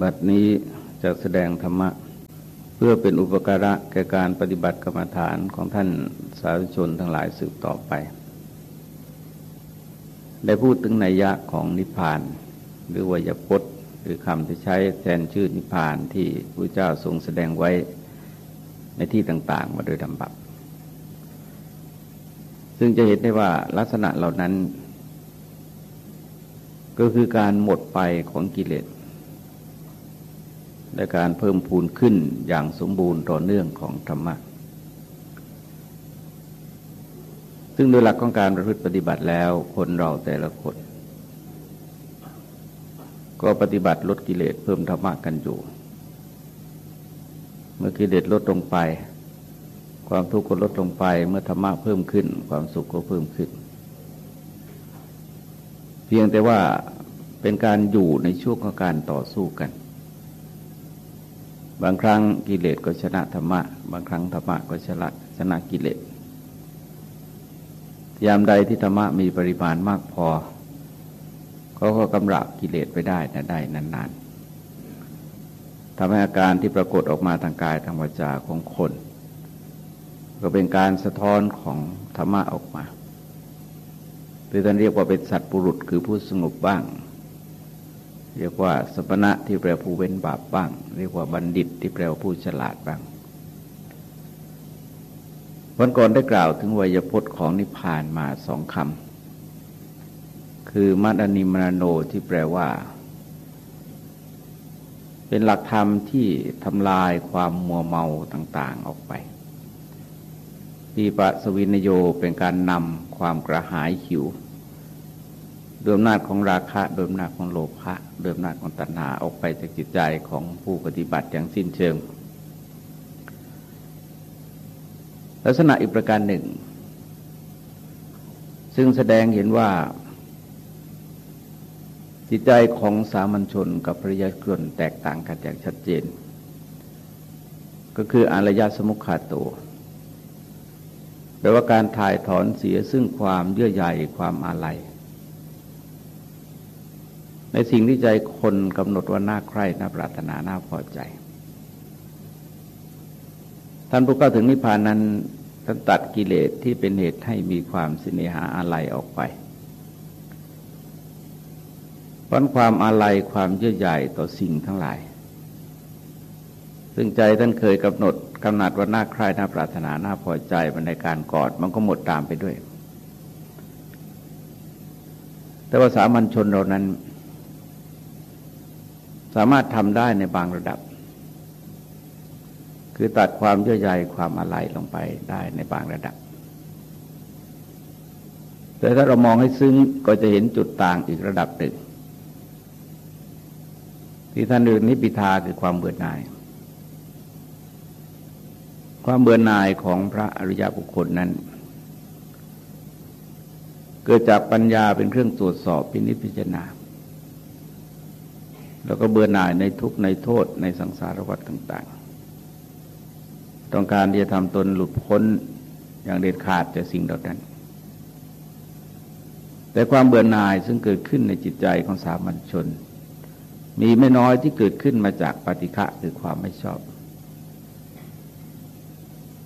บัดนี้จะแสดงธรรมะ เพื่อเป็นอุปการะแก่การปฏิบัติกรรมฐานของท่านสาธุชนทั้งหลายสืบต่อไป ได้พูดถึงนัยยะของนิพพาน หรือวยพจน์หรือคำที่ใช้แทนชื่อนิพพานที่พระเจ้าทรงแสดงไว้ในที่ต่างๆ มาโดยลำบับซึ่งจะเห็นได้ว่าลักษณะเหล่านั้น ก็คือการหมดไปของกิเลส และการเพิ่มพูนขึ้นอย่างสมบูรณ์ต่อเนื่องของธรรมะ ซึ่งโดยหลักของการประพฤติปฏิบัติแล้วคนเราแต่ละคน ก็ปฏิบัติลดกิเลสเพิ่มธรรมะกันอยู่ เมื่อกิเลสลดลงไป ความทุกข์ก็ลดลงไป เมื่อธรรมะเพิ่มขึ้น ความสุขก็เพิ่มขึ้น เพียงแต่ว่าเป็นการอยู่ในช่วงของการต่อสู้กัน บางครั้งกิเลสก็ชนะธรรมะ บางครั้งธรรมะก็ชนะชนะกิเลสยามใดที่ธรรมะมีปริมาณมากพอเขาก็กำราบกิเลสไปได้นะได้นานๆทำให้อาการที่ปรากฏออกมาทางกายทางวาจาของคน ก็เป็นการสะท้อนของธรรมะออกมาหรือท่านเรียกว่าเป็นสัตว์ปุรุษคือผู้สงบบ้าง เรียกว่าสมณะที่แปลผู้เว้นบาปบ้าง เรียกว่าบัณฑิตที่แปลผู้ฉลาดบ้างวันก่อนได้กล่าวถึงวยพจน์ของนิพพานมาสองคำคือมัดนิมนาโนที่แปลว่า เป็นหลักธรรมที่ทำลายความมัวเมาต่างๆออกไปปีปะสวินโยเป็นการนำความกระหายหิว ดยอำนาจของราคะโดยอำนาจของโลภะโดยอำนาจของตัณหาออกไปจากจิตใจของผู้ปฏิบัติอย่างสิ้นเชิง ลักษณะอีกประการหนึ่ง ซึ่งแสดงเห็นว่า จิตใจของสามัญชนกับพระยาชนแตกต่างกันอย่างชัดเจน ก็คืออารยสมุขาโตแปลว่าการถ่ายถอนเสียซึ่งความเยื่อใยความอาลัย ในสิ่งที่ใจคนกำหนดว่าน่าใคร่น่าปรารถนาน่าพอใจ ท่านผู้เข้าถึงนิพพานนั้นท่านตัดกิเลสที่เป็นเหตุให้มีความสิเนหาอะไรออกไปเพราะความอาลัยความเยื่อใยต่อสิ่งทั้งหลาย ซึ่งใจท่านเคยกำหนดกำหนัดว่าน่าใคร่น่าปรารถนาน่าพอใจมันในการกอดมันก็หมดตามไปด้วย แต่ว่าสามัญชนเรานั้น สามารถทำได้ในบางระดับ คือตัดความเยื่อใยความอะไรลงไปได้ในบางระดับ แต่ถ้าเรามองให้ซึ้งก็จะเห็นจุดต่างอีกระดับหนึ่งที่ท่านเรียกนิพิทาคือความเบื่อหน่าย ความเบื่อหน่ายของพระอริยบุคคลนั้น เกิดจากปัญญาเป็นเครื่องตรวจสอบพินิจพิจารณา แล้วก็เบื่อหน่ายในทุกในโทษในสังสารวัฏต่างๆ ต้องการที่จะทำตนหลุดพ้นอย่างเด็ดขาดจากสิ่งเหล่านั้น แต่ความเบื่อหน่ายซึ่งเกิดขึ้นในจิตใจของสามัญชน มีไม่น้อยที่เกิดขึ้นมาจากปฏิฆะคือความไม่ชอบ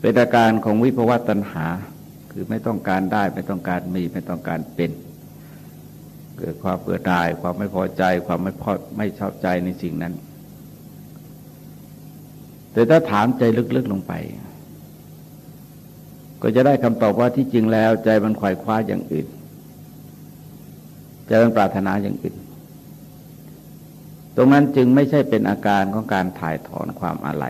เป็นอาการของวิภวตัณหา คือไม่ต้องการได้ไม่ต้องการมีไม่ต้องการเป็น เกิดความเบื่อหน่าย ความไม่พอใจ ความไม่พอไม่ชอบใจในสิ่งนั้น แต่ถ้าถามใจลึกๆลงไป ก็จะได้คำตอบว่าที่จริงแล้ว ใจมันขวายคว้าอย่างอื่น ใจมันปรารถนาอย่างอื่น ตรงนั้นจึงไม่ใช่เป็นอาการของการถ่ายถอนความอะไร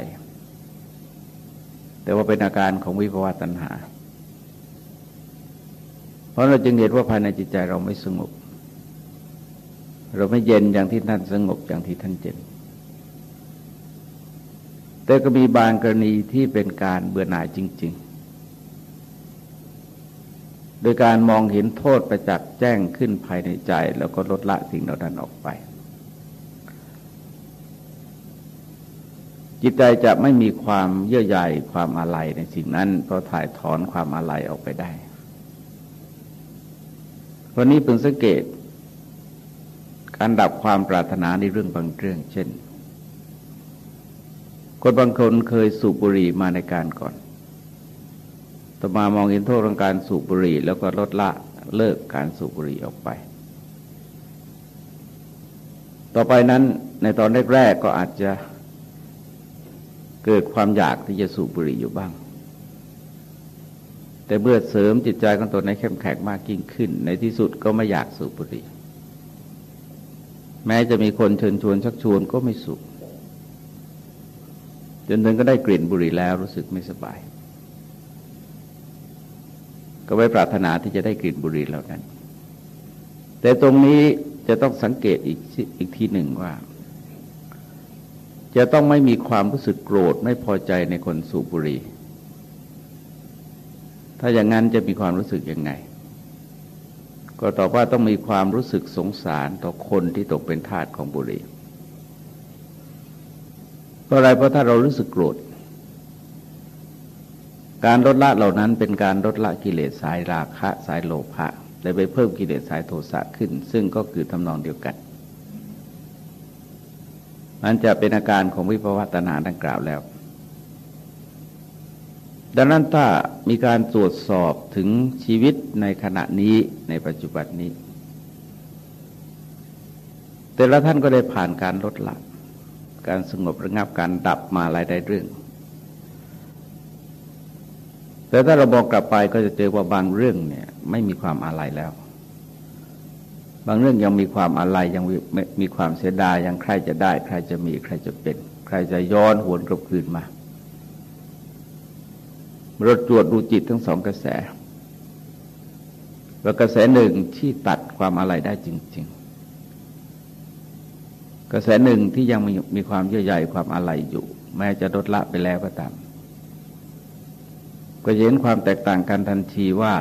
แต่ว่าเป็นอาการของวิภวตัณหา เพราะเราจึงเห็นว่าภายในจิตใจเราไม่สงบ เราไม่เย็นอย่างที่ท่านสงบอย่างที่ท่านเย็น แต่ก็มีบางกรณีที่เป็นการเบื่อหน่ายจริง ๆ โดยการมองเห็นโทษประจักษ์แจ้งขึ้นภายในใจ แล้วก็ลดละสิ่งเหล่านั้นออกไป จิตใจจะไม่มีความเยื่อใยความอาลัยในสิ่งนั้น เพราะถ่ายถอนความอาลัยออกไปได้วันนี้เพิ่งสังเกต การดับความปรารถนาในเรื่องบางเรื่อง เช่น คนบางคนเคยสูบบุหรี่มาในการก่อนต่อมามองเห็นโทษของการสูบบุหรี่ แล้วก็ลดละเลิกการสูบบุหรี่ออกไป ต่อไปนั้นในตอนแรกๆก็อาจจะเกิดความอยากที่จะสูบบุหรี่อยู่บ้าง แต่เมื่อเสริมจิตใจของตนในเข้มแข็งมากยิ่งขึ้น ในที่สุดก็ไม่อยากสูบบุหรี่ แม้จะมีคนเชิญชวนชักชวนก็ไม่สูบจนถึงก็ได้กลิ่นบุหรี่แล้วรู้สึกไม่สบาย ก็ไว้ปรารถนาที่จะได้กลิ่นบุหรี่เหล่านั้น แต่ตรงนี้จะต้องสังเกตอีกอีกทีหนึ่งว่า จะต้องไม่มีความรู้สึกโกรธไม่พอใจในคนสูบบุหรี่ถ้าอย่างนั้นจะมีความรู้สึกยังไง ก็ตอบว่าต้องมีความรู้สึกสงสารต่อคนที่ตกเป็นทาสของบุหรี่เพราะอะไรเพราะถ้าเรารู้สึกโกรธ การลดละเหล่านั้นเป็นการลดละกิเลสสายราคะสายโลภะแต่ไปเพิ่มกิเลสสายโทสะขึ้น ซึ่งก็คือทำนองเดียวกัน มันจะเป็นอาการของวิภวตนาดังกล่าวแล้ว ดังนั้นถ้ามีการตรวจสอบถึงชีวิตในขณะนี้ในปัจจุบันนี้ แต่ละท่านก็ได้ผ่านการลดละ การสงบระงับการดับมาหลายได้เรื่อง แต่ถ้าเราบอกกลับไปก็จะเจอว่าบางเรื่องเนี่ยไม่มีความอะไรแล้ว บางเรื่องยังมีความอะไรยังมีความเสียดายยังใครจะได้ ใครจะมีใครจะเป็น ใครจะย้อนหวนกลับคืนมา เราตรวจดูจิตทั้งสองกระแส แล้วกระแสหนึ่งที่ตัดความอะไรได้จริง ๆ กระแสหนึ่งที่ยังมีมีความเยื่อใยความอะไรอยู่ แม้จะลดละไปแล้วก็ตาม ก็เห็นความแตกต่างกันทันทีว่า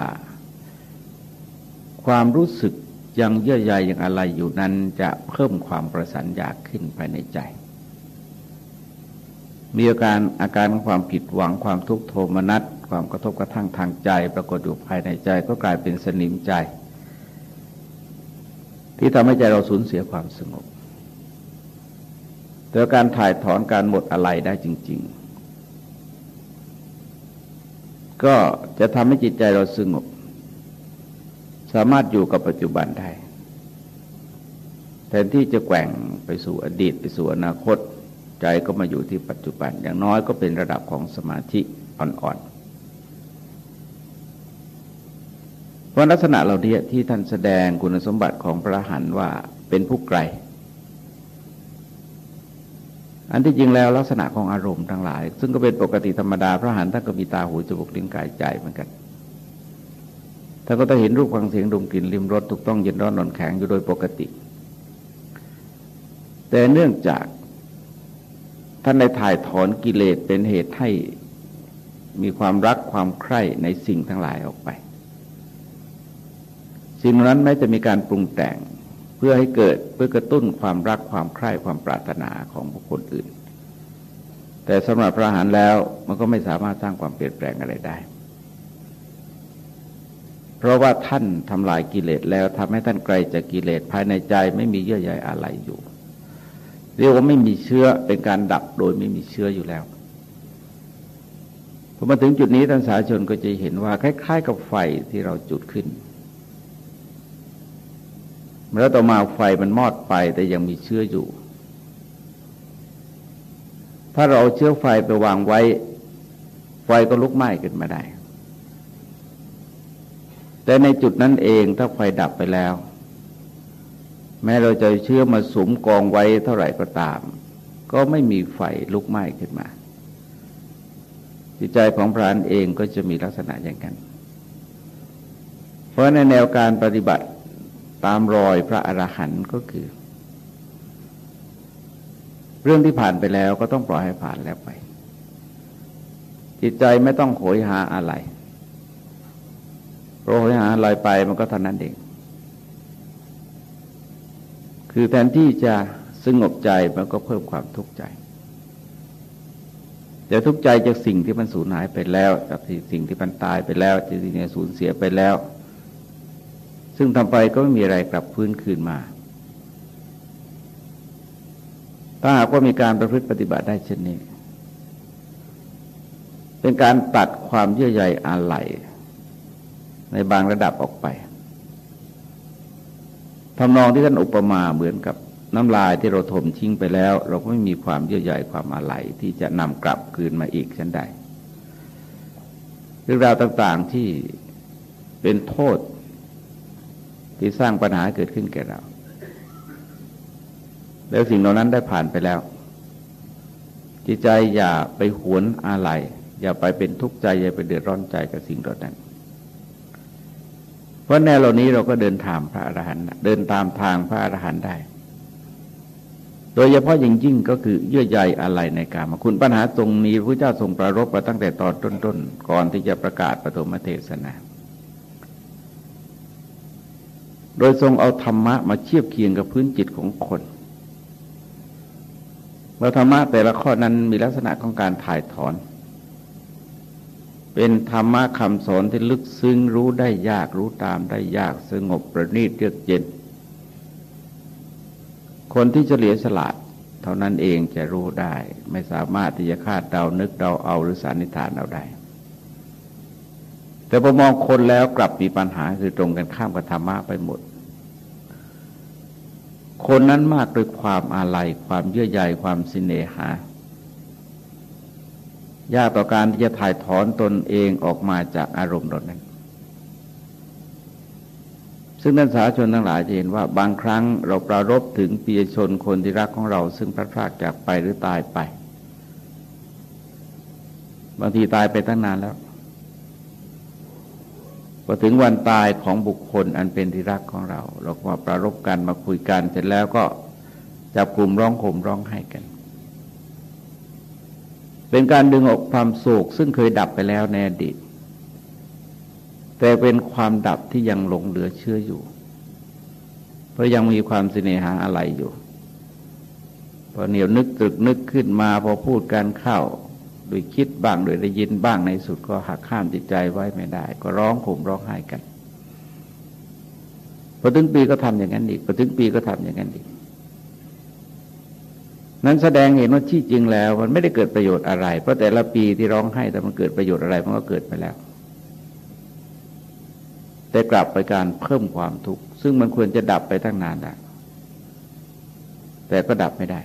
ความรู้สึกยังเยื่อใยยังอะไรอยู่นั้นจะเพิ่มความประสันอยากขึ้นภายในใจ มีอาการอาการของความผิดหวังความทุกข์โทมนัสความกระทบกระทั่งทางใจ ปรากฏอยู่ภายในใจก็กลายเป็นสนิมใจ ที่ทำให้ใจเราสูญเสียความสงบแต่การถ่ายถอนการหมดอะไรได้จริง ๆ ก็จะทำให้จิตใจเราสงบ สามารถอยู่กับปัจจุบันได้แทนที่จะแกว่งไปสู่อดีตไปสู่อนาคต ใจก็มาอยู่ที่ปัจจุบัน อย่างน้อยก็เป็นระดับของสมาธิอ่อนๆ เพราะลักษณะเรานี้ที่ท่านแสดงคุณสมบัติของพระหันว่าเป็นผู้ไกล อันที่จริงแล้วลักษณะของอารมณ์ทั้งหลาย ซึ่งก็เป็นปกติธรรมดาพระหันท่านก็มีตาหูจมูกลิ้นกายใจเหมือนกันท่านก็ต้องเห็นรูปฟังเสียงดมกลิ่นริมรสถูกต้องเย็นร้อนนอนแข็งอยู่โดยปกติ แต่เนื่องจาก ท่านในถ่ายถอนกิเลสเป็นเหตุให้มีความรักความใคร่ในสิ่งทั้งหลายออกไป สิ่งนั้นแม้จะมีการปรุงแต่งเพื่อให้เกิดเพื่อกระตุ้นความรักความใคร่ความปรารถนาของบุคคลอื่น แต่สำหรับพระหารแล้วมันก็ไม่สามารถสร้างความเปลี่ยนแปลงอะไรได้ เพราะว่าท่านทำลายกิเลสแล้วทำให้ท่านไกลจากกิเลสภายในใจไม่มีเยื่อใยอะไรอยู่ เรียกว่าไม่มีเชื้อเป็นการดับโดยไม่มีเชื้ออยู่แล้วพอมาถึงจุดนี้ท่านสาชนก็จะเห็นว่า คล้าย ๆ กับไฟที่เราจุดขึ้น แล้วต่อมาไฟมันมอดไปแต่ยังมีเชื้ออยู่ ถ้าเราเอาเชื้อไฟไปวางไว้ ไฟก็ลุกไหม้ขึ้นมาได้ แต่ในจุดนั้นเองถ้าไฟดับไปแล้ว แม้เราจะเชื้อมาสมกองไว้เท่าไหร่ก็ตาม ก็ไม่มีไฟลุกไหม้ขึ้นมา จิตใจของพรานเองก็จะมีลักษณะอย่างนั้นเพราะในแนวการปฏิบัติตามรอยพระอรหันต์ก็คือ เรื่องที่ผ่านไปแล้วก็ต้องปล่อยให้ผ่านแล้วไป จิตใจไม่ต้องโหยหาอะไรโหยหาอะไรไปมันก็เท่านั้นเอง คือแทนที่จะสงบใจมันก็เพิ่มความทุกข์ใจ แต่ทุกข์ใจจากสิ่งที่มันสูญหายไปแล้ว จากสิ่งที่มันตายไปแล้วจากสิ่งที่สูญเสียไปแล้ว ซึ่งทำไปก็ไม่มีอะไรกลับพื้นคืนมา ถ้าหากว่ามีการประพฤติปฏิบัติได้เช่นนี้ เป็นการตัดความเยื่อใยอาลัยในบางระดับออกไป ทำนองที่ท่านอุปมาเหมือนกับน้ำลายที่เราถมทิ้งไปแล้ว เราก็ไม่มีความเยื่อใยความอาลัยที่จะนำกลับคืนมาอีกเช่นใดเรื่องราวต่างๆที่เป็นโทษที่สร้างปัญหาเกิดขึ้นแก่เรา แล้วสิ่งเหล่านั้นได้ผ่านไปแล้ว จิตใจอย่าไปหวนอะไรอย่าไปเป็นทุกข์ใจ อย่าไปเดือดร้อนใจกับสิ่งเหล่านั้น เพราะแนวเหล่านี้เราก็เดินตามพระอรหันต์เดินตามทางพระอรหันต์ได้ โดยเฉพาะยิ่งยิ่งก็คือเยื่อใยอะไรในการมาคุณปัญหาตรงนี้พระเจ้าทรงประรบมาตั้งแต่ตอนต้นๆ ก่อนที่จะประกาศปฐมเทศนา โดยทรงเอาธรรมะมาเทียบเคียงกับพื้นจิตของคนเราธรรมะแต่ละข้อนั้นมีลักษณะของการถ่ายถอน เป็นธรรมะคำสอนที่ลึกซึ้งรู้ได้ยากรู้ตามได้ยากสงบประณีตเยือกเย็น คนที่เฉลียวฉลาด เท่านั้นเองจะรู้ได้ ไม่สามารถที่จะคาดเดานึกเดาเอาหรือสันนิษฐานเอาได้ แต่พอมองคนแล้วกลับมีปัญหาคือตรงกันข้ามกับธรรมะไปหมด คนนั้นมากด้วยความอาลัยความเยื่อใยความสิเนหา ยากต่อการที่จะถ่ายถอนตนเองออกมาจากอารมณ์ดนั้น ซึ่งนักสาชนทั้งหลายจะเห็นว่าบางครั้งเราปรารบถึงปียชนคนที่รักของเรา ซึ่งพระพรากจากไปหรือตายไป บางทีตายไปตั้งนานแล้วพอถึงวันตายของบุคคลอันเป็นที่รักของเรา เราก็มาประรบกันมาคุยกันเสร็จแล้วก็จับกลุ่มร้องห่มร้องไห้กัน เป็นการดึงออกความโศกซึ่งเคยดับไปแล้วในอดีต แต่เป็นความดับที่ยังหลงเหลือเชื่ออยู่ เพราะยังมีความสิเนหาอะไรอยู่ พอเหนียวนึกตรึกนึกขึ้นมาพอพูดการเข้าโดยคิดบ้างโดยได้ยินบ้างในสุดก็หักข้ามจิตใจไว้ไม่ได้ ก็ร้องข่มร้องไห้กันพอถึงปีก็ทำอย่างนั้นอีกพอถึงปีก็ทำอย่างนั้นอีก นั้นแสดงเห็นว่าที่จริงแล้ว มันไม่ได้เกิดประโยชน์อะไร เพราะแต่ละปีที่ร้องไห้แต่มันเกิดประโยชน์อะไรมันก็เกิดไปแล้ว แต่กลับไปการเพิ่มความทุกข์ซึ่งมันควรจะดับไปตั้งนานแล้วแต่ก็ดับไม่ได้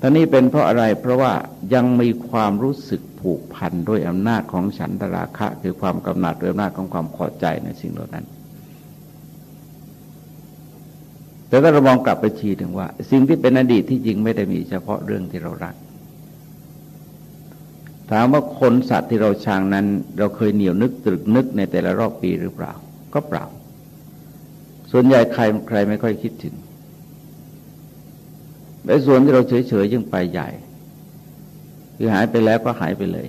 ท่านี้เป็นเพราะอะไรเพราะว่ายังมีความรู้สึกผูกพันด้วยอำนาจของฉันตราคะ คือความกำหนัดด้วยอำนาจของความพอใจในสิ่งเหล่านั้น แต่ถ้าเรามองกลับไปชีถึงว่า สิ่งที่เป็นอดีตที่จริงไม่ได้มีเฉพาะเรื่องที่เรารัก ถามว่าคนสัตว์ที่เราชังนั้น เราเคยเหนียวนึกตรึกนึกในแต่ละรอบปีหรือเปล่า ก็เปล่า ส่วนใหญ่ใครใครไม่ค่อยคิดถึงในส่วนที่เราเฉยๆยังไปใหญ่คือหายไปแล้วก็หายไปเลย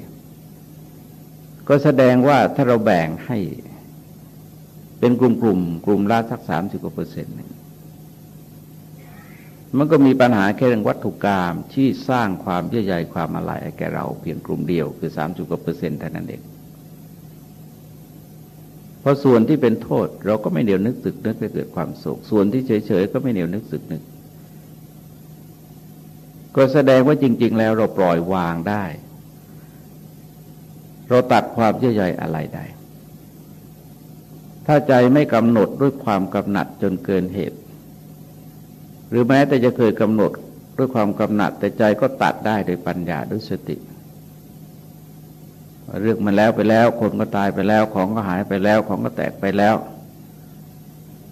ก็แสดงว่าถ้าเราแบ่งให้เป็นกลุ่มๆกลุ่มกลุ่มละสักสามสิบกว่าเปอร์เซ็นต์ มันก็มีปัญหาแค่เรื่องวัตถุกรรมที่สร้างความเยื่อใยความอะไรแก่เราเพียงกลุ่มเดียวคือสามสิบกว่าเปอร์เซ็นต์เท่านั้นเองพอส่วนที่เป็นโทษเราก็ไม่เดียวนึกสึกนึกไปเกิดความโศกส่วนที่เฉยๆก็ไม่เดียวนึกสึกนึก ก็แสดงว่าจริง ๆ แล้วเราปล่อยวางได้ เราตัดความเยื่อใยอะไรได้ถ้าใจไม่กำหนดด้วยความกำหนัดจนเกินเหตุ หรือแม้แต่จะเคยกำหนดด้วยความกำหนัดแต่ใจก็ตัดได้โดยปัญญาด้วยสติ เรื่องมันแล้วไปแล้ว คนก็ตายไปแล้ว ของก็หายไปแล้ว ของก็แตกไปแล้ว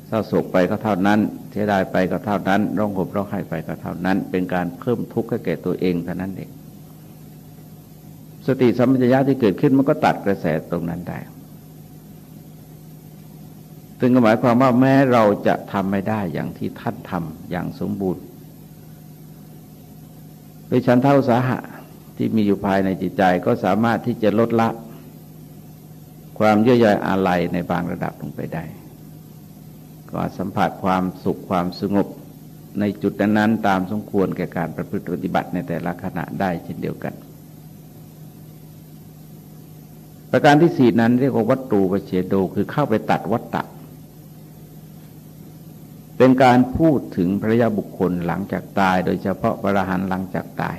เศร้าโศกไปก็เท่านั้นเสียดายไปก็เท่านั้นร้องห่มร้องไห้ไปก็เท่านั้น เป็นการเพิ่มทุกข์ให้แก่ตัวเองเท่านั้นเองสติสัมปชัญญะที่เกิดขึ้นมันก็ตัดกระแสตรงนั้นได้ ซึ่งหมายความว่าแม้เราจะทำไม่ได้อย่างที่ท่านทำอย่างสมบูรณ์โดยชั้นเท่าสาหะที่มีอยู่ภายในจิตใจก็สามารถที่จะลดละ ความเยื่อใยอาลัยในบางระดับลงไปได้ ก็สัมผัสความสุขความสงบในจุดนั้นๆตามสมควรแก่การประพฤติปฏิบัติในแต่ละขณะได้เช่นเดียวกัน ประการที่สี่นั้นเรียกว่าวัตถุปเฉโดคือเข้าไปตัดวัตตะ เป็นการพูดถึงพระยาบุคคลหลังจากตาย โดยเฉพาะพระรหันหลังจากตาย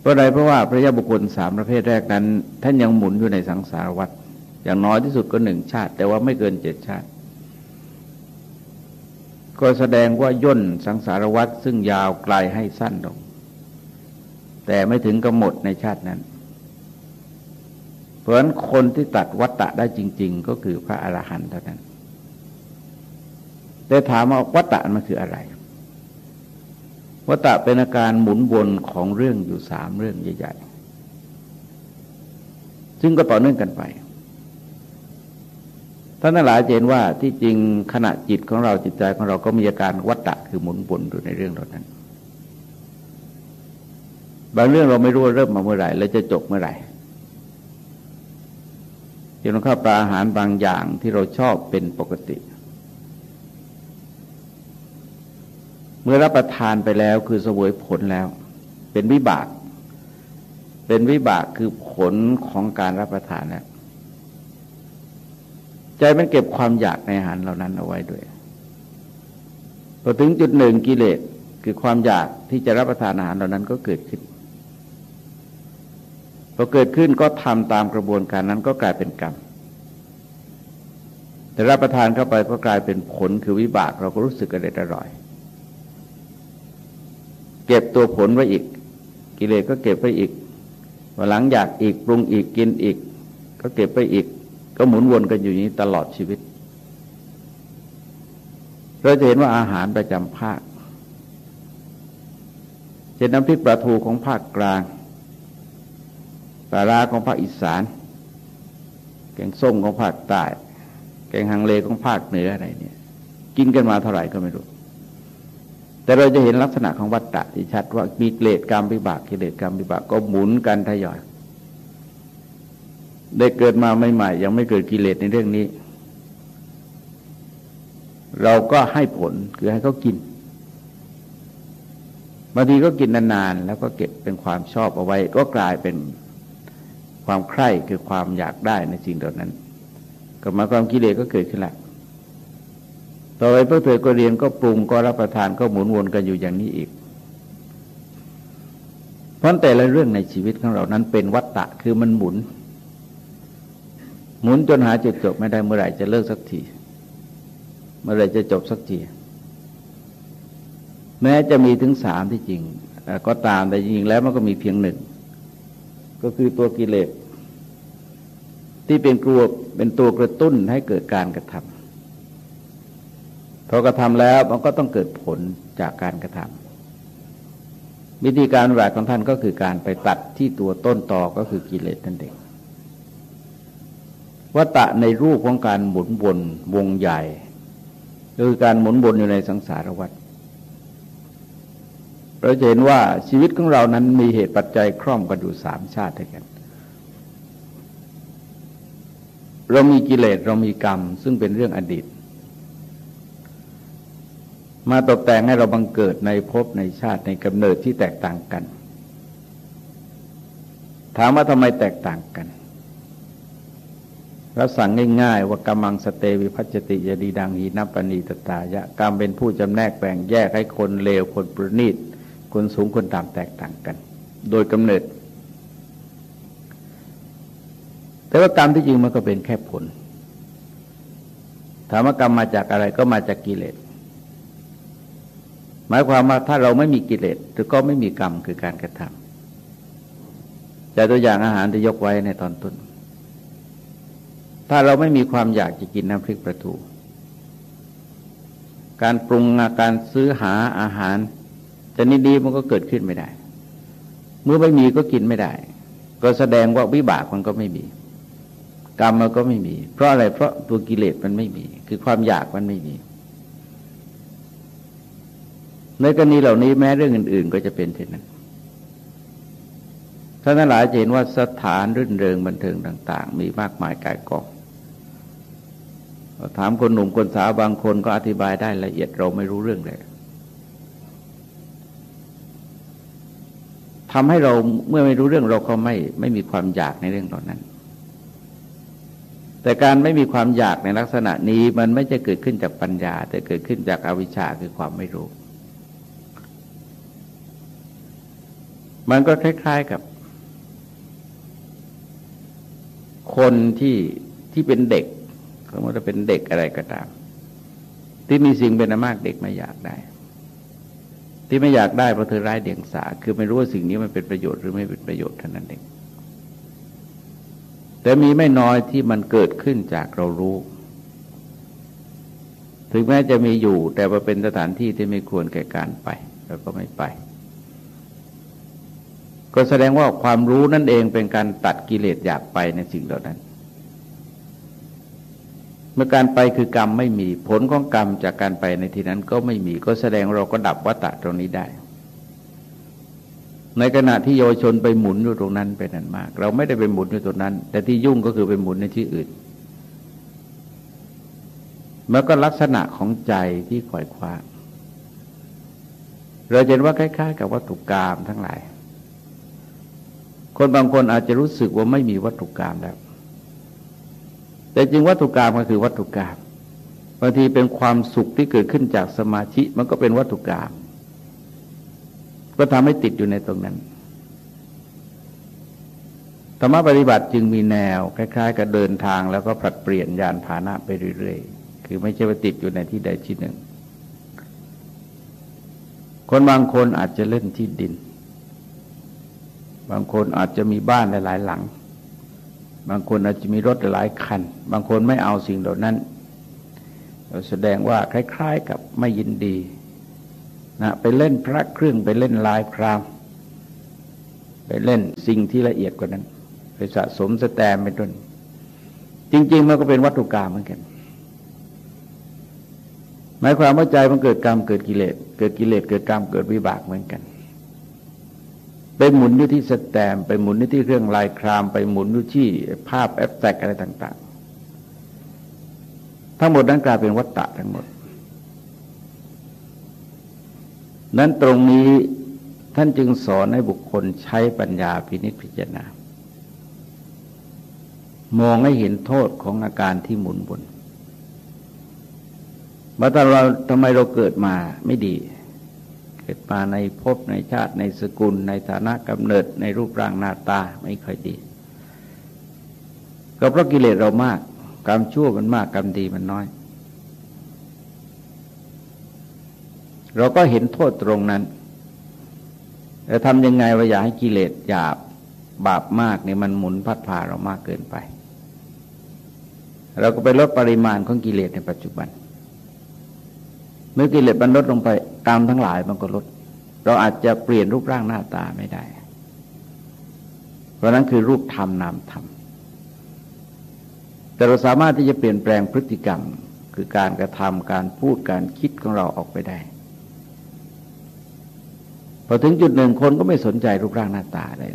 เพราะอะไรเพราะว่าพระยาบุคคลสามประเภทแรกนั้น ท่านยังหมุนอยู่ในสังสารวัฏอย่างน้อยที่สุดก็หนึ่งชาติ แต่ว่าไม่เกินเจ็ดชาติ ก็แสดงว่าย่นสังสารวัฏซึ่งยาวไกลให้สั้นลง แต่ไม่ถึงกำหนดในชาตินั้น เพราะฉะนั้นคนที่ตัดวัตตะได้จริง ๆ ก็คือพระอรหันต์เท่านั้น แต่ถามว่าวัตตะมันคืออะไร วัตตะเป็นอาการหมุนวนของเรื่องอยู่สามเรื่องใหญ่ๆ ซึ่งก็ต่อเนื่องกันไปท่านหลายเห็นว่าที่จริงขณะจิตของเราจิตใจของเราก็มีอาการวัตตะคือหมุนวนอยู่ในเรื่องเหล่านั้น บางเรื่องเราไม่รู้ว่าเริ่มมาเมื่อไหร่ และจะจบเมื่อไหร่อย่างข้าวปลาอาหารบางอย่างที่เราชอบเป็นปกติ เมื่อรับประทานไปแล้วคือสวยผลแล้ว เป็นวิบาก เป็นวิบากคือผลของการรับประทานแล้วใจมันเก็บความอยากในอาหารเหล่านั้นเอาไว้ด้วยพอถึงจุดหนึ่งกิเลสคือความอยากที่จะรับประทานอาหารเหล่านั้นก็เกิดขึ้นพอเกิดขึ้นก็ทำตามกระบวนการนั้นก็กลายเป็นกรรมแต่รับประทานเข้าไปก็กลายเป็นผลคือวิบากเราก็รู้สึกกระเด็ดอร่อย เก็บตัวผลไว้อีก กิเลสก็เก็บไว้อีกวันหลังอยากอีกปรุงอีกกินอีก ก็เก็บไปอีก ก็หมุนวนกันอยู่นี้ตลอดชีวิต เราจะเห็นว่าอาหารประจำภาคเช่นน้ำพริกปลาทูของภาคกลางปลาราของภาคอีสาน แกงส้มของภาคใต้แกงฮังเลของภาคเหนืออะไรเนี่ย กินกันมาเท่าไหร่ก็ไม่รู้ แต่เราจะเห็นลักษณะของวัตตะที่ชัดว่ามีเกลดกรรมวิบากกิเลสกรรมวิบากก็หมุนกันทยอย ได้เกิดมาใหม่ๆยังไม่เกิดกิเลสในเรื่องนี้ เราก็ให้ผลคือให้เขากินบางทีก็กินนานๆแล้วก็เก็บเป็นความชอบเอาไว้ ก็กลายเป็นความใคร่คือความอยากได้ในสิ่งเหล่านั้นกับมาความกิเลสก็เกิดขึ้นแล้ว ต่อไปพวกเธอก็เรียนก็ปรุงก็รับประทานก็หมุนวนกันอยู่อย่างนี้อีก เพราะแต่ละเรื่องในชีวิตของเรานั้นเป็นวัตตะคือมันหมุน หมุนจนหาจุดจบไม่ได้เมื่อไหร่จะเลิกสักที เมื่อไหร่จะจบสักที แม้จะมีถึงสามที่จริงก็ตามแต่จริงๆแล้วมันก็มีเพียงหนึ่ง ก็คือตัวกิเลสที่เป็นกลัวเป็นตัวกระตุ้นให้เกิดการกระทำ พอกระทำแล้วมันก็ต้องเกิดผลจากการกระทำวิธีการปฏิบัติของท่านก็คือการไปตัดที่ตัวต้นตอก็คือกิเลสนั่นเองวัตะในรูปของการหมุนวนวงใหญ่คือการหมุนวนอยู่ในสังสารวัฏเราจะเห็นว่าชีวิตของเรานั้นมีเหตุปัจจัยครอบกันอยู่สามชาติด้วยกัน เรามีกิเลสเรามีกรรม ซึ่งเป็นเรื่องอดีต มาตกแต่งให้เราบังเกิดในภพในชาติในกำเนิดที่แตกต่างกัน ถามว่าทำไมแตกต่างกันเราสั่งง่าย ๆ ว่ากำมังสเตวิพัชติยดีดังหีนัปณีตตายะกรรมเป็นผู้จำแนกแบ่งแยกให้คนเลวคนประณีตคนสูงคนต่ำแตกต่างกัน โดยกำเนิด แต่ว่ากรรมที่จริงมันก็เป็นแค่ผลถามว่ากรรมมาจากอะไรก็มาจากกิเลส มายความว่าถ้าเราไม่มีกิเลสก็ไม่มีกรรมคือการกระทำจากตัวอย่างอาหารที่ยกไว้ในตอนต้น ถ้าเราไม่มีความอยากจะกินน้ำพริกปลาทู การปรุงการซื้อหาอาหารจะนิดีมันก็เกิดขึ้นไม่ได้ เมื่อไม่มีก็กินไม่ได้ ก็แสดงว่าวิบากมันก็ไม่มี กรรมมันก็ไม่มี เพราะอะไรเพราะตัวกิเลสมันไม่มี คือความอยากมันไม่มี ในกรณีเหล่านี้แม้เรื่องอื่น ๆ ก็จะเป็นเช่นนั้นท่านหลายเห็นว่าสถานรื่นเริงบันเทิงต่าง ๆ มีมากมายกายกองถามคนหนุ่มคนสาวบางคนก็อธิบายได้ละเอียดเราไม่รู้เรื่องเลยทำให้เราเมื่อไม่รู้เรื่องเราก็ไม่ไม่มีความอยากในเรื่องเหล่านั้น แต่การไม่มีความอยากในลักษณะนี้มันไม่จะเกิดขึ้นจากปัญญา แต่เกิดขึ้นจากอาวิชชาคือความไม่รู้ มันก็คล้าย ๆกับ คนที่ที่เป็นเด็กสมมติว่าเป็นเด็กอะไรก็ตาม ที่มีสิ่งเป็นมากเด็กไม่อยากได้ ที่ไม่อยากได้เพราะเธอร้ายเดียงสา คือไม่รู้ว่าสิ่งนี้มันเป็นประโยชน์หรือไม่เป็นประโยชน์เท่านั้นเองแต่มีไม่น้อยที่มันเกิดขึ้นจากเรารู้ ถึงแม้จะมีอยู่แต่ว่าเป็นสถานที่ที่ไม่ควรแก่การไปเราก็ไม่ไป ก็แสดงว่าความรู้นั่นเองเป็นการตัดกิเลสอยากไปในสิ่งเหล่านั้น เมื่อการไปคือกรรมไม่มีผลของกรรมจากการไปในที่นั้นก็ไม่มีก็แสดงเราก็ดับวัตตะตรงนี้ได้ ในขณะที่เยาวชนไปหมุนอยู่ตรงนั้นเป็นนันมาก เราไม่ได้ไปหมุนอยู่ตรงนั้น แต่ที่ยุ่งก็คือไปหมุนในที่อื่นมันก็ลักษณะของใจที่ขวายคว้าเราเห็นว่าคล้ายๆ กับวัตถุกรรมทั้งหลาย คนบางคนอาจจะรู้สึกว่าไม่มีวัตถุกรรมแล้ว แต่จริงวัตถุกรรมก็คือวัตถุกรรมบางทีเป็นความสุขที่เกิดขึ้นจากสมาธิมันก็เป็นวัตถุกรรมก็ทำให้ติดอยู่ในตรงนั้นธรรมะปฏิบัติจึงมีแนว คล้าย ๆ กับเดินทางแล้วก็ผลัดเปลี่ยนยานพาหนะไปเรื่อยๆ คือไม่ใช่ว่าติดอยู่ในที่ใดที่หนึ่ง คนบางคนอาจจะเล่นที่ดิน บางคนอาจจะมีบ้านหลายหลัง บางคนอาจจะมีรถหลายคัน บางคนไม่เอาสิ่งเหล่านั้นแสดงว่าคล้ายๆกับไม่ยินดีนะไปเล่นพระเครื่องไปเล่นลายพรามไปเล่นสิ่งที่ละเอียดกว่านั้น ไปสะสมสแตมเป็นต้นจริง ๆ มันก็เป็นวัตถุกรรมเหมือนกันหมายความว่าใจมันเกิดกรรมเกิดกิเลสเกิดกิเลสเกิดกรรมเกิดวิบากเหมือนกัน ไปหมุนอยู่ที่สแตมไปหมุนอยู่ที่เครื่องลายคราม ไปหมุนอยู่ที่ภาพแอปแตกอะไรต่าง ๆ ทั้งหมดนั้นกลายเป็นวัตตะทั้งหมด นั้นตรงนี้ท่านจึงสอนให้บุคคลใช้ปัญญาพินิจพิจารณามองให้เห็นโทษของอาการที่หมุนวนว่าถ้าเราทำไมเราเกิดมาไม่ดี เกิดมาในภพในชาติในสกุล ในฐานะกำเนิดในรูปร่างหน้าตาไม่ค่อยดี ก็เพราะกิเลสเรามากกรรมชั่วมันมากกรรมดีมันน้อย เราก็เห็นโทษตรงนั้นแต่ทำยังไงว่าอย่าให้กิเลสหยาบบาปมากเนี่ยมันหมุนพัดพาเรามากเกินไป เราก็ไปลดปริมาณของกิเลสในปัจจุบัน เมื่อกิเลสมันลดลงไป กรรมทั้งหลายมันก็ลด เราอาจจะเปลี่ยนรูปร่างหน้าตาไม่ได้ เพราะนั้นคือรูปธรรมนามธรรม แต่เราสามารถที่จะเปลี่ยนแปลงพฤติกรรมคือการกระทำการพูดการคิดของเราออกไปได้พอถึงจุดหนึ่งคนก็ไม่สนใจรูปร่างหน้าตาเลย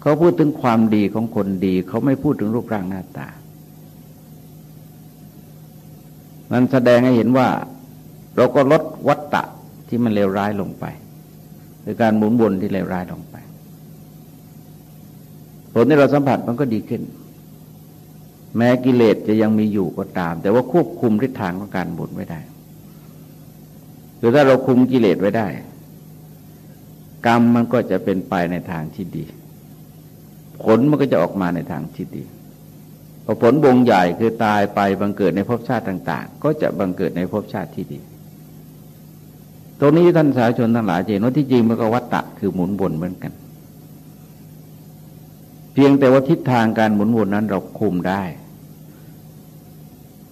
เขาพูดถึงความดีของคนดี เขาไม่พูดถึงรูปร่างหน้าตา มันแสดงให้เห็นว่า เราก็ลดวัตตะที่มันเลวร้ายลงไปหรือการหมุนวนที่เลวร้ายลงไป ผลที่เราสัมผัสมันก็ดีขึ้น แม้กิเลสจะยังมีอยู่ก็ตาม แต่ว่าควบคุมทิศทางของการหมุนไม่ได้คือถ้าเราคุมกิเลสไว้ได้ กรรมมันก็จะเป็นไปในทางที่ดี ผลมันก็จะออกมาในทางที่ดีพอผลบงใหญ่คือตายไปบังเกิดในภพชาติต่าง ๆ ก็จะบังเกิดในภพชาติที่ดี ตรงนี้ท่านสาชนทั้งหลายเห็นว่าที่จริงมันก็วัตตะคือหมุนวนเหมือนกัน เพียงแต่ว่าทิศทางการหมุนวนนั้นเราคุมได้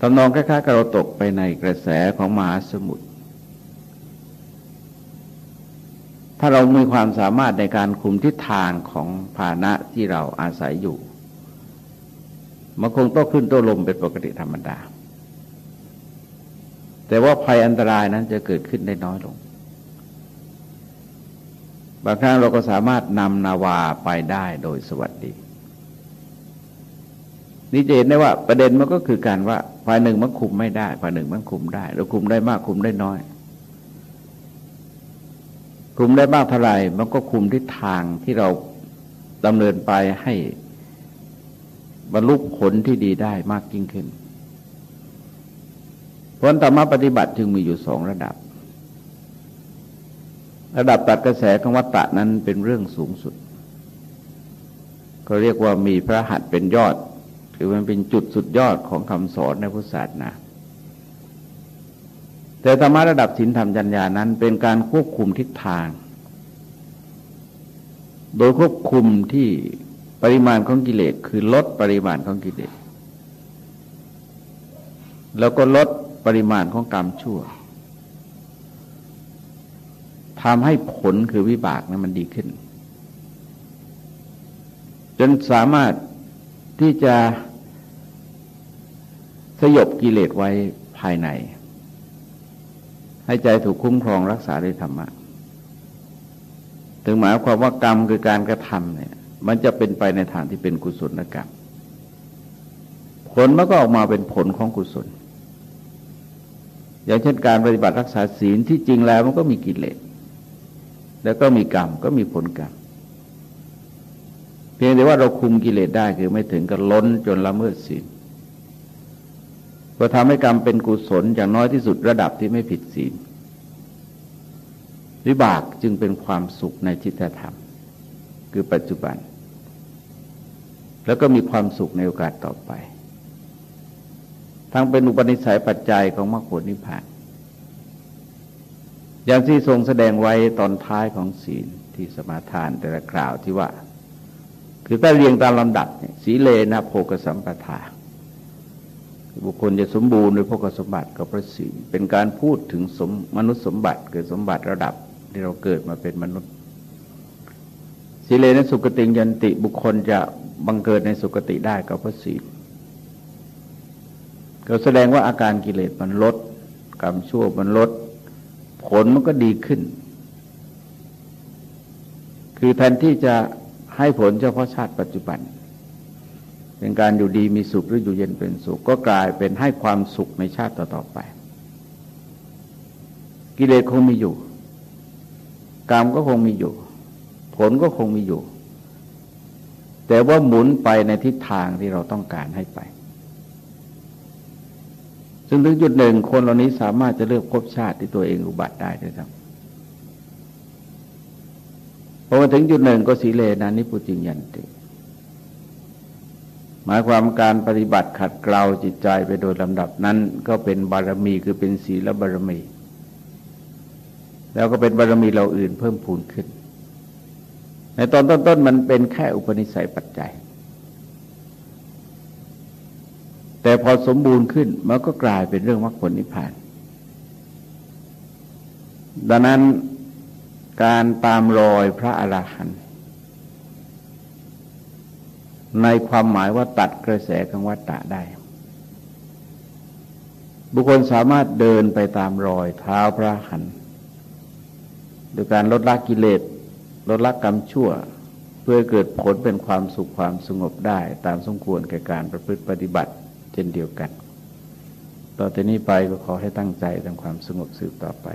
ตำนองคล้ายๆกับเราตกไปในกระแสของมหาสมุทรถ้าเรามีความสามารถในการคุมทิศทางของภาณะที่เราอาศัยอยู่มันคงต้องขึ้นตัวลมเป็นปกติธรรมดา แต่ว่าภัยอันตรายนั้นจะเกิดขึ้นได้น้อยลง บางครั้งเราก็สามารถนำนาวาไปได้โดยสวัสดี นี่จะเห็นได้ว่าประเด็นมันก็คือการว่าฝ่ายหนึ่งมันคุมไม่ได้ฝ่ายหนึ่งมันคุมได้ เราคุมได้มากคุมได้น้อย คุมได้มากเท่าไรมันก็คุมทิศทางที่เราดำเนินไปให้บรรลุผลที่ดีได้มากยิ่งขึ้น ผลธรรมปฏิบัติจึงมีอยู่สองระดับ ระดับตัดกระแสของวัตตะนั้นเป็นเรื่องสูงสุด ก็เรียกว่ามีพระหัตถ์เป็นยอด คือมันเป็นจุดสุดยอดของคำสอนในพุทธศาสนาแต่ธรรมะระดับศีลธรรมจัญญานั้น เป็นการควบคุมทิศทาง โดยควบคุมที่ปริมาณของกิเลสคือลดปริมาณของกิเลส แล้วก็ลด ปริมาณของกรรมชั่วทำให้ผลคือวิบากนั้นมันดีขึ้น จนสามารถที่จะสยบกิเลสไว้ภายใน ให้ใจถูกคุ้มครองรักษาด้วยธรรมะ ถึงหมายความว่ากรรมคือการกระทำเนี่ย มันจะเป็นไปในทางที่เป็นกุศลกรรม ผลมันก็ออกมาเป็นผลของกุศล อย่างเช่นการปฏิบัติรักษาศีลที่จริงแล้วมันก็มีกิเลสแล้วก็มีกรรมก็มีผลกรรมเพียงแต่ว่าเราคุมกิเลสได้คือไม่ถึงกับล้นจนละเมิดศีลก็ทำให้กรรมเป็นกุศลอย่างน้อยที่สุดระดับที่ไม่ผิดศีลวิบากจึงเป็นความสุขในจิตธรรม คือปัจจุบัน แล้วก็มีความสุขในโอกาสต่อไป ทั้งเป็นอุปนิสัยปัจจัยของมรรคผลนิพพาน อย่างที่ทรงแสดงไว้ตอนท้ายของศีลที่สมาทานแต่ละกล่าวที่ว่า คือถ้าเรียงตามลำดับสีเลนะโภกสัมปทาบุคคลจะสมบูรณ์ด้วยพกสมบัติกับพระศีลเป็นการพูดถึงสมมนุษย์สมบัติเกิดสมบัติระดับที่เราเกิดมาเป็นมนุษย์สีเลนะสุกติยันติบุคคลจะบังเกิดในสุกติได้กับพระศีล ก็แสดงว่าอาการกิเลสมันลดกรรมชั่วมันลด ผลมันก็ดีขึ้น คือแทนที่จะให้ผลเฉพาะชาติปัจจุบัน เป็นการอยู่ดีมีสุขหรืออยู่เย็นเป็นสุข ก็กลายเป็นให้ความสุขในชาติต่อๆไป กิเลสคงมีอยู่ กรรมก็คงมีอยู่ ผลก็คงมีอยู่ แต่ว่าหมุนไปในทิศทางที่เราต้องการให้ไป ซึ่งถึงจุดหนึ่งคนเหล่านี้สามารถจะเลือกภพชาติที่ตัวเองอุบัติได้ด้วยซ้ำพอมาถึงจุดหนึ่งก็สีเลนะนิพุจิยันติ หมายความการปฏิบัติขัดเกลาจิตใจไปโดยลำดับนั้น ก็เป็นบารมีคือเป็นศีลบารมี แล้วก็เป็นบารมีเราอื่นเพิ่มพูนขึ้น ในตอนต้นๆมันเป็นแค่อุปนิสัยปัจจัย แต่พอสมบูรณ์ขึ้นมันก็กลายเป็นเรื่องมรรคผลนิพพาน ดังนั้นการตามรอยพระอรหันต์ในความหมายว่าตัดกระแสของวัฏฏะได้ บุคคลสามารถเดินไปตามรอยเท้าพระหันโดยการลดละกิเลส ลดละกรรมชั่ว เพื่อเกิดผลเป็นความสุขความสงบได้ ตามสมควรแก่การประพฤติปฏิบัติ เช่นเดียวกัน ต่อจากนี้ไปก็ขอให้ตั้งใจทำความสงบสืบต่อไป